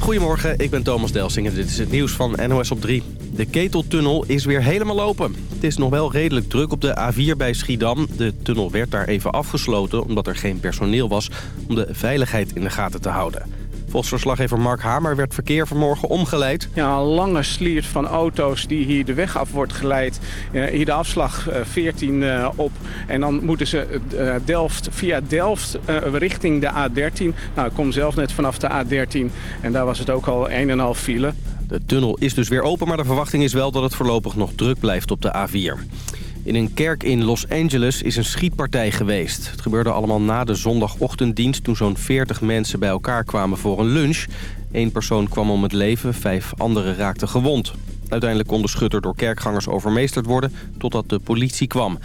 Goedemorgen, ik ben Thomas Delsing en dit is het nieuws van NOS op 3. De keteltunnel is weer helemaal open. Het is nog wel redelijk druk op de A4 bij Schiedam. De tunnel werd daar even afgesloten omdat er geen personeel was om de veiligheid in de gaten te houden. Volgens verslaggever Mark Hamer werd verkeer vanmorgen omgeleid. Ja, een lange sliert van auto's die hier de weg af wordt geleid. Hier de afslag uh, 14 uh, op. En dan moeten ze uh, Delft, via Delft richting de A13. Nou, ik kom zelf net vanaf de A13 en daar was het ook al een en half file. De tunnel is dus weer open, maar de verwachting is wel dat het voorlopig nog druk blijft op de A4. In een kerk in Los Angeles is een schietpartij geweest. Het gebeurde allemaal na de zondagochtenddienst toen zo'n 40 mensen bij elkaar kwamen voor een lunch. Eén persoon kwam om het leven, vijf anderen raakten gewond. Uiteindelijk kon de schutter door kerkgangers overmeesterd worden totdat de politie kwam.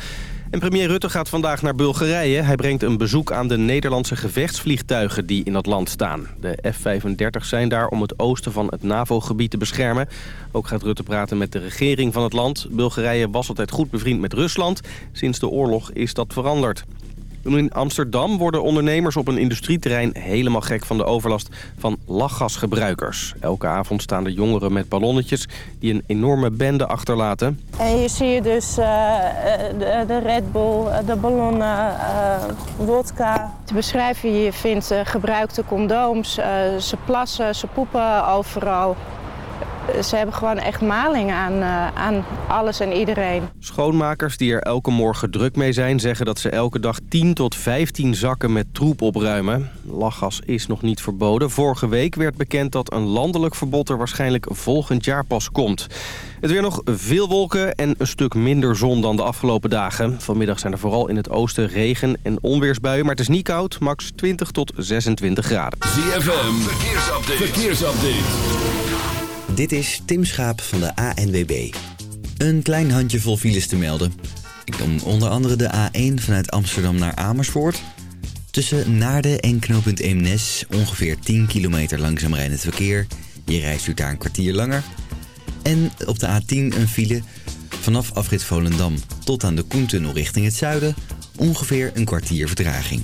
Premier Rutte gaat vandaag naar Bulgarije. Hij brengt een bezoek aan de Nederlandse gevechtsvliegtuigen die in dat land staan. De F-35 zijn daar om het oosten van het NAVO-gebied te beschermen. Ook gaat Rutte praten met de regering van het land. Bulgarije was altijd goed bevriend met Rusland. Sinds de oorlog is dat veranderd. In Amsterdam worden ondernemers op een industrieterrein helemaal gek van de overlast van lachgasgebruikers. Elke avond staan er jongeren met ballonnetjes die een enorme bende achterlaten. En hier zie je dus uh, de, de, Red Bull, de ballonnen, uh, wodka. Te beschrijven, je vindt gebruikte condooms, ze plassen, ze poepen overal ze hebben gewoon echt maling aan, uh, aan alles en iedereen. Schoonmakers die er elke morgen druk mee zijn... zeggen dat ze elke dag 10 tot 15 zakken met troep opruimen. Lachgas is nog niet verboden. Vorige week werd bekend dat een landelijk verbod er waarschijnlijk volgend jaar pas komt. Het weer nog veel wolken en een stuk minder zon dan de afgelopen dagen. Vanmiddag zijn er vooral in het oosten regen- en onweersbuien. Maar het is niet koud, max 20 tot 26 graden. ZFM, verkeersupdate. verkeersupdate. Dit is Tim Schaap van de ANWB. Een klein handjevol files te melden. Ik kom onder andere de A1 vanuit Amsterdam naar Amersfoort. Tussen Naarden en knooppunt Eemnes ongeveer 10 kilometer langzaam rijdend verkeer. Je reist u daar een kwartier langer. En op de A10 een file vanaf afrit Volendam tot aan de Koentunnel richting het zuiden. Ongeveer een kwartier vertraging.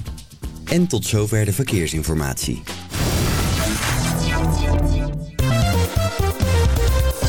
En tot zover de verkeersinformatie.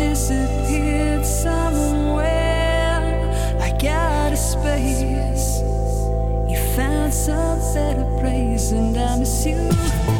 disappeared somewhere like got a space. You found some better place, and I miss you.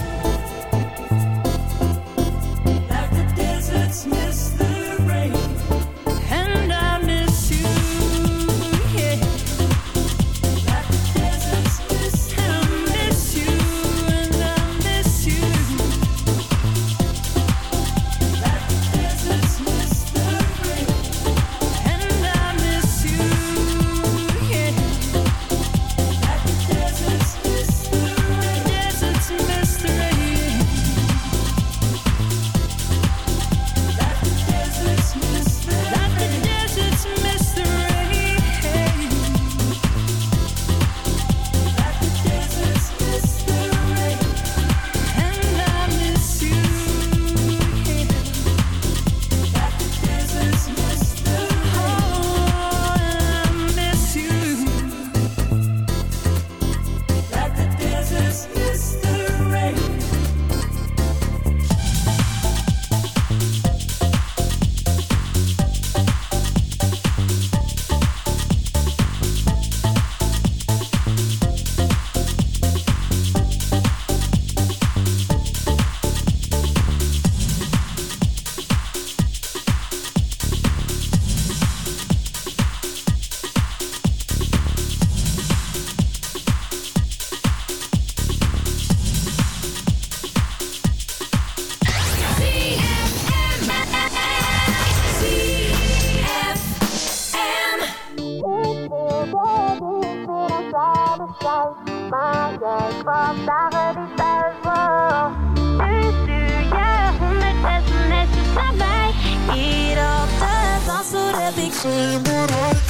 maar jij kwam dagen niet thuis je. Nu stuur jij 100 sms'jes naar mij. Hier op de was.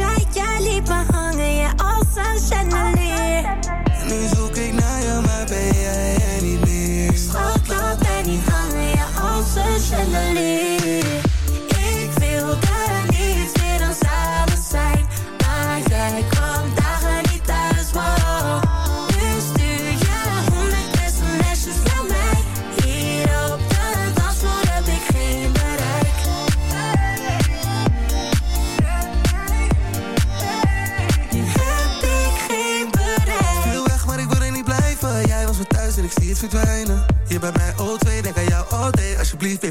shine.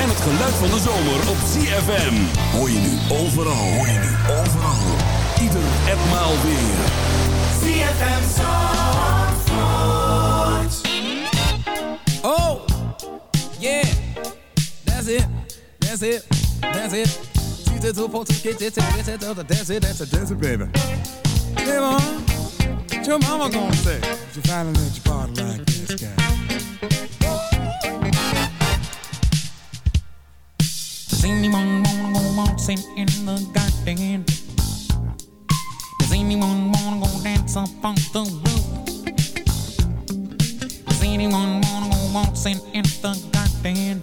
En het geluid van de zomer op C F M. Hoor je nu overal, hoor je nu overal, ieder etmaal weer. C F M Song. That's it, that's it. She's the two to get it, get it, that's it, that's it, that's it, baby. Hey, mom, what your mama gonna say? You finally let your body like this guy. Does anyone wanna go waltzing in the garden? Does anyone wanna go dance up on the roof? Does anyone wanna go waltzing in the garden?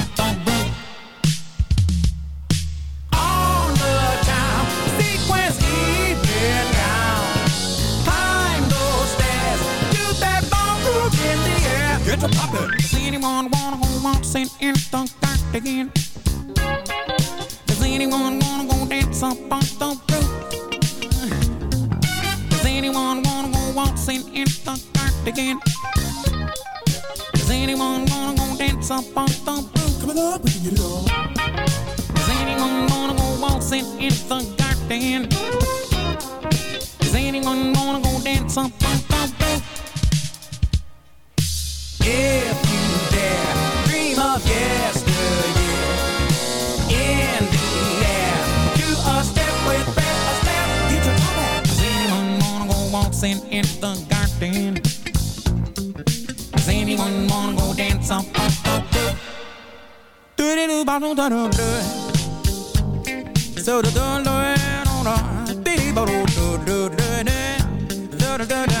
air. Get to. Does anyone wanna go waltzing in the garden? Does anyone wanna go dance up on the roof? Does anyone wanna go waltzing in the garden? Does anyone wanna go dance up on the roof? We can get it on. Does anyone wanna go waltzing in the garden? Does anyone wanna go dance up on the roof? in the garden. Does anyone wanna go dance on the roof? Do do do ba do da do do. So do do do do do do do do do do do do do do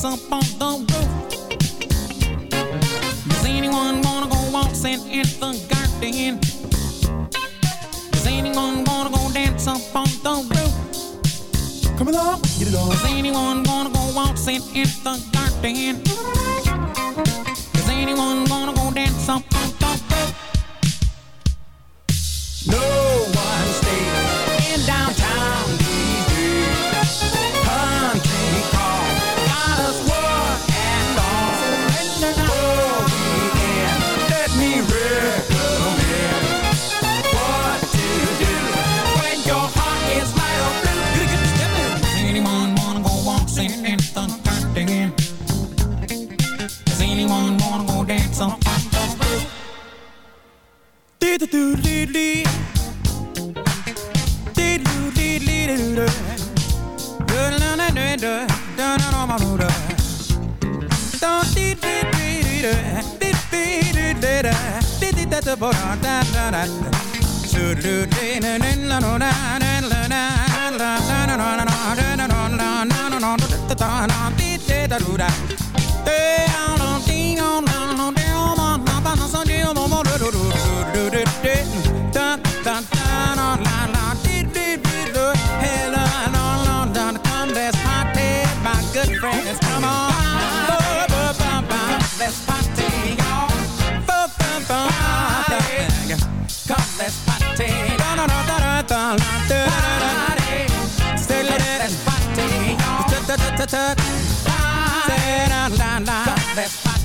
dance up on the roof? Does anyone wanna go waltzing in the garden? Does anyone wanna go dance up on the roof? Come along, get it on. Does anyone wanna go waltzing in the garden? Does anyone wanna go dance up on the roof? No do dee dee dee doo dee dee doo doo da da da da da Say, na, na, na,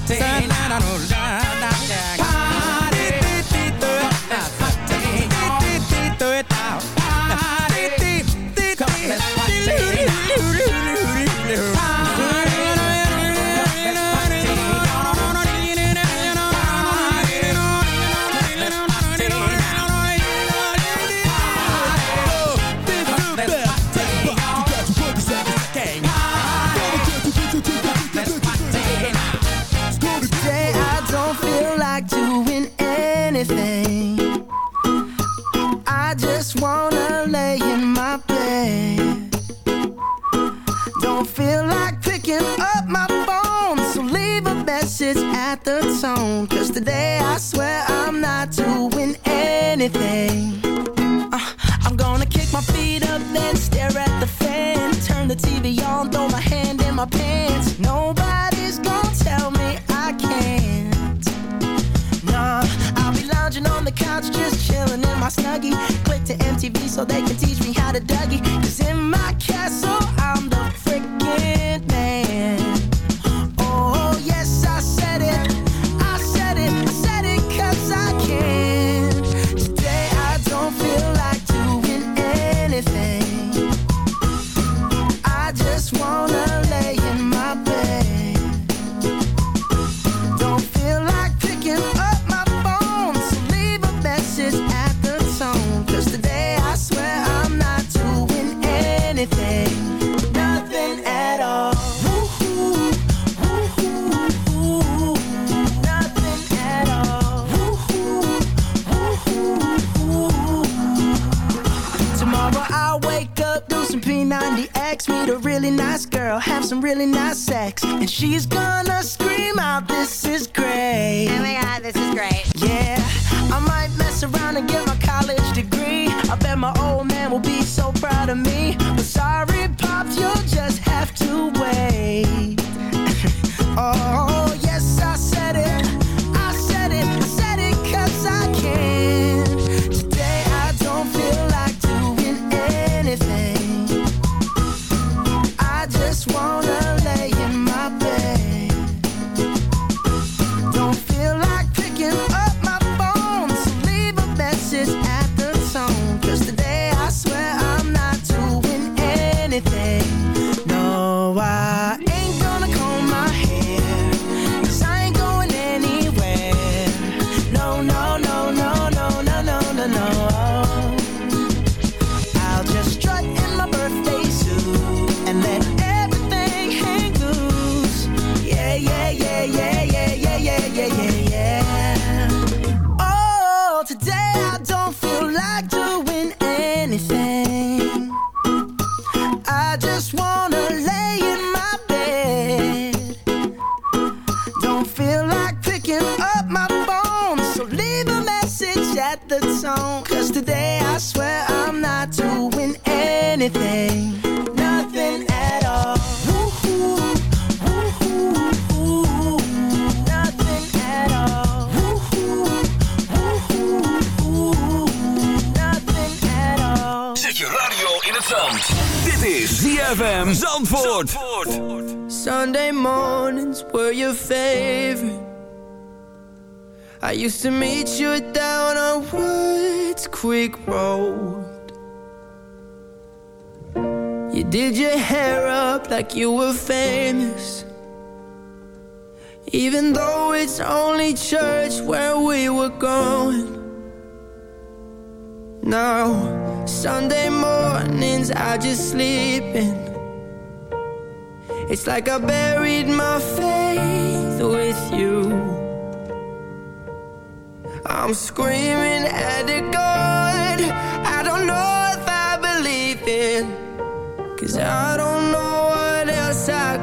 party. like you were famous. Even though it's only church where we were going. Now, Sunday mornings I just sleep in It's like I buried my faith with you. I'm screaming at the God I don't know if I believe in Cause I don't know guess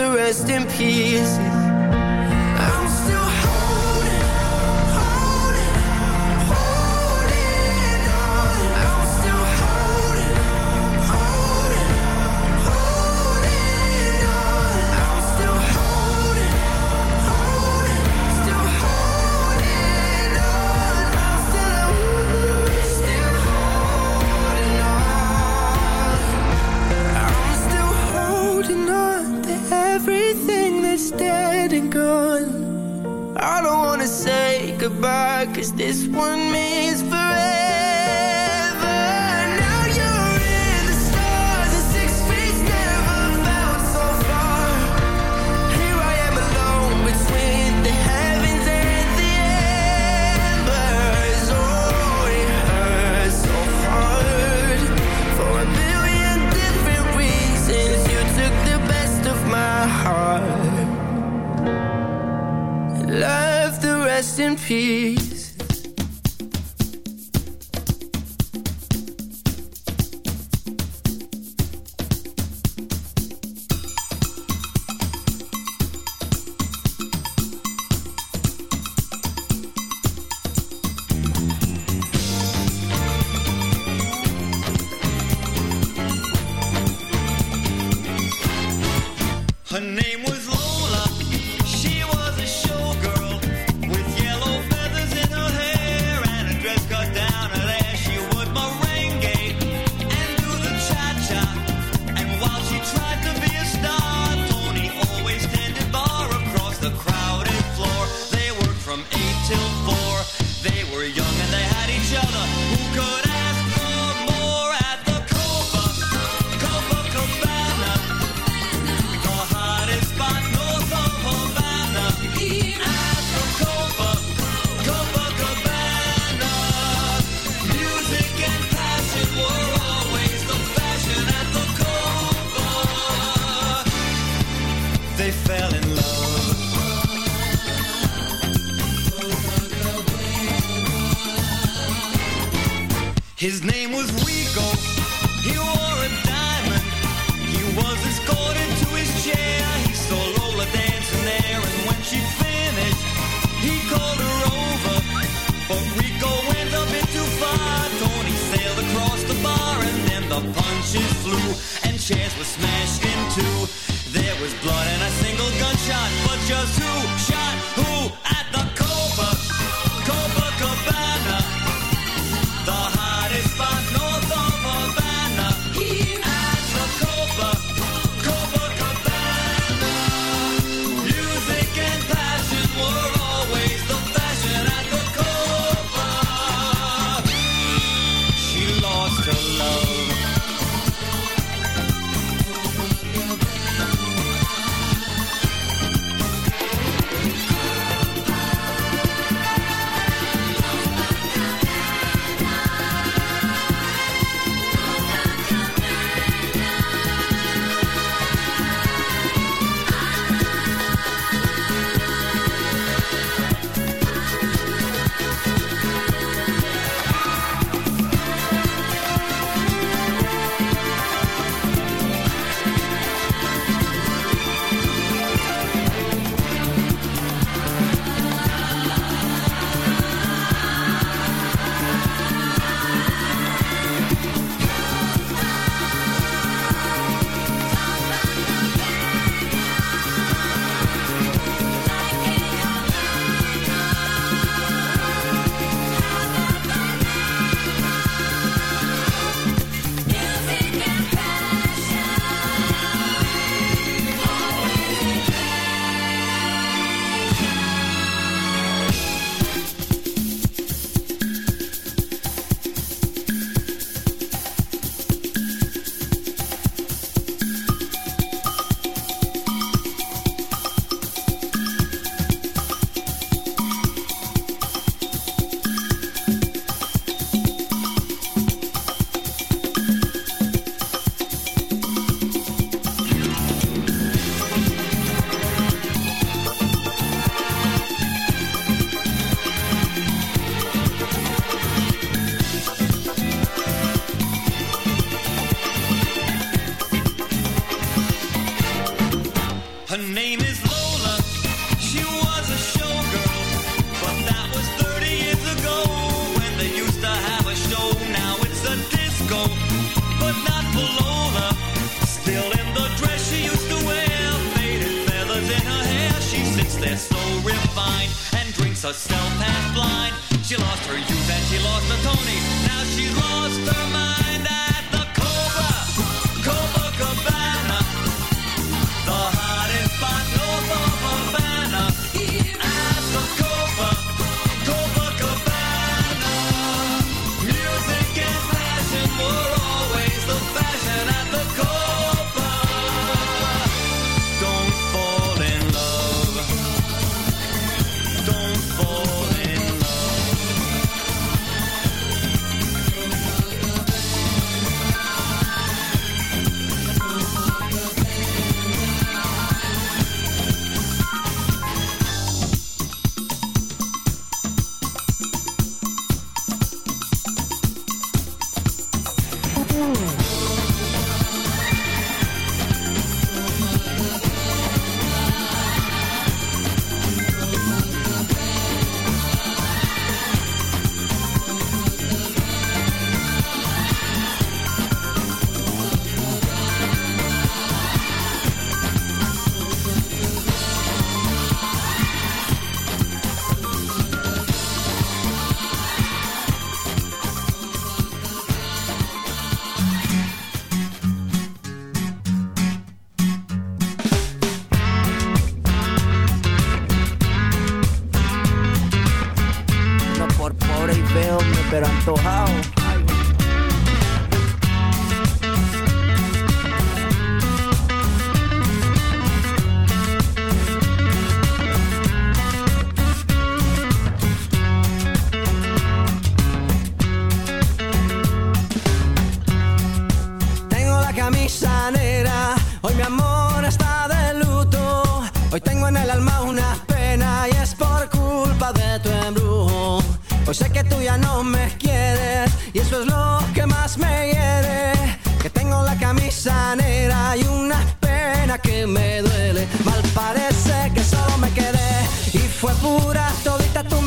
the rest in peace.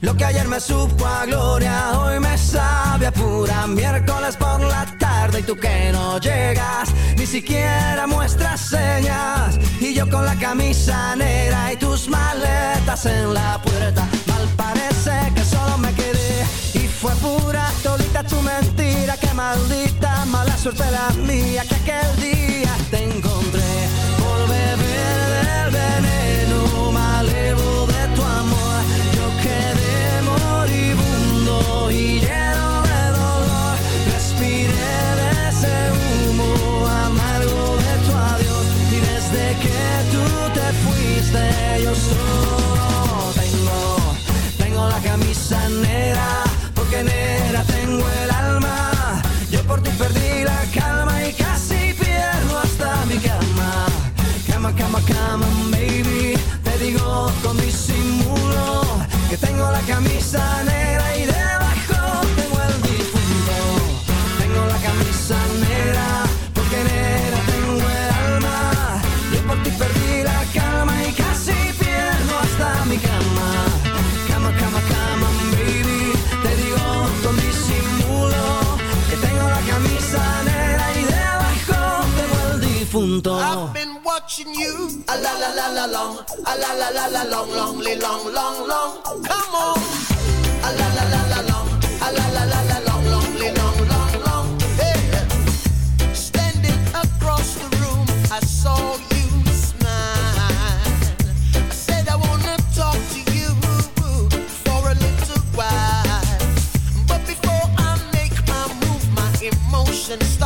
Lo que ayer me supo a gloria, hoy me sabe a pura miércoles por la tarde y tú que no llegas, ni siquiera muestras señas. Y yo con la camisa negra y tus maletas en la puerta, mal parece que solo me quedé. Y fue pura tolita tu mentira, que maldita mala suerte la mía, que aquel día te encontré. mundo. I've been watching you. A la la la la long. A la la la la long, longly long, long, long. Come on. A la la la la long. A la la la la long, longly long, long, long. Hey. Standing across the room, I saw you smile. I said I wanna talk to you for a little while, but before I make my move, my emotions.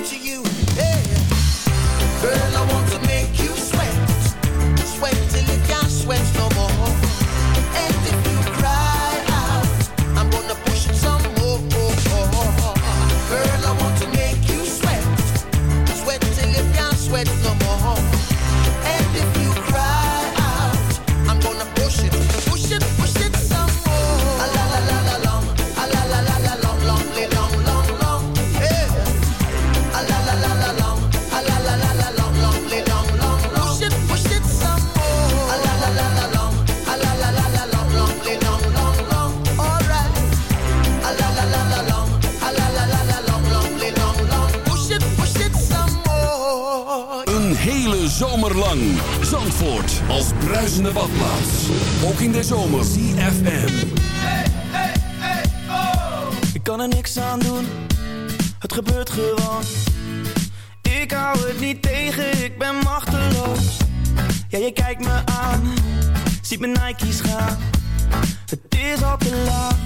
to you. Als bruisende badplaats. Ook in de zomer. CFM. Oh. Ik kan er niks aan doen. Het gebeurt gewoon. Ik hou het niet tegen. Ik ben machteloos. Ja, je kijkt me aan. Ziet mijn Nike's gaan. Het is al te laat.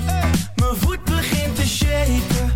Mijn voet begint te shaken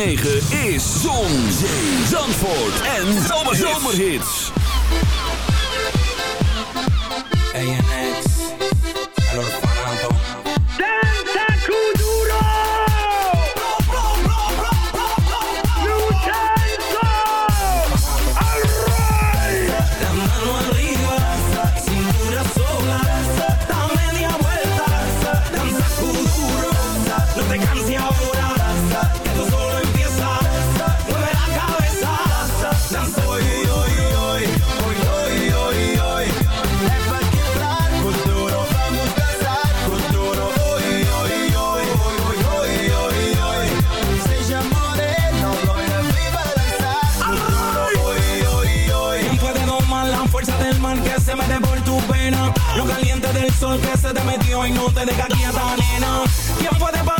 9. hoy no te dejes aquí a esta nena. De